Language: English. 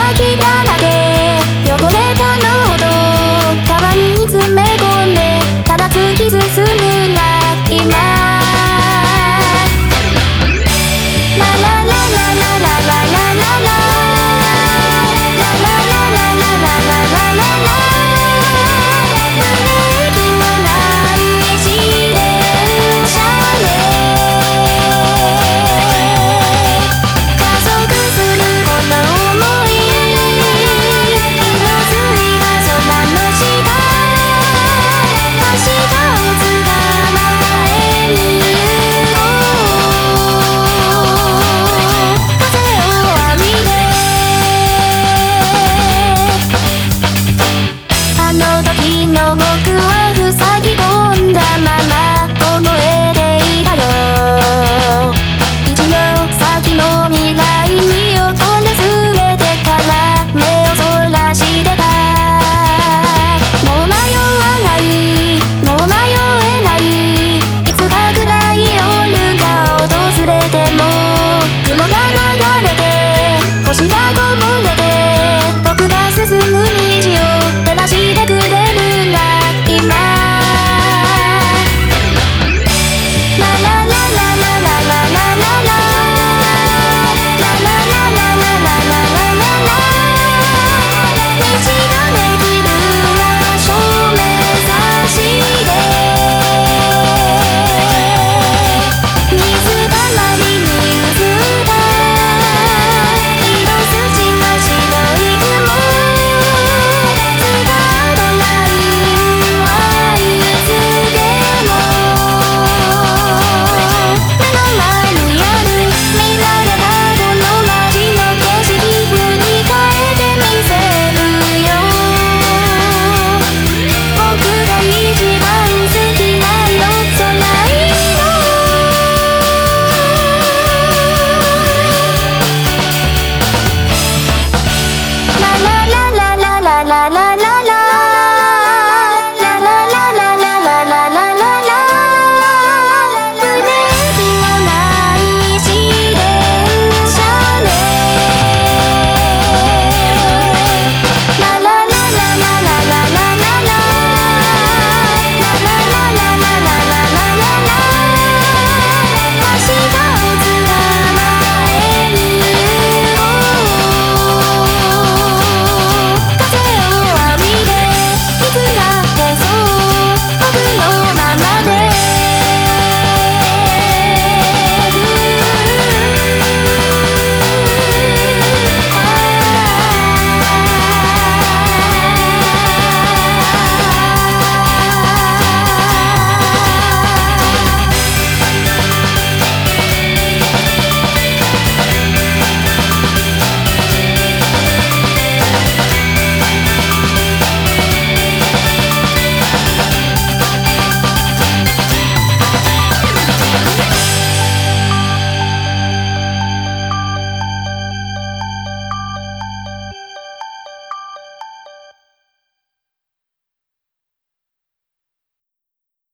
裏切らな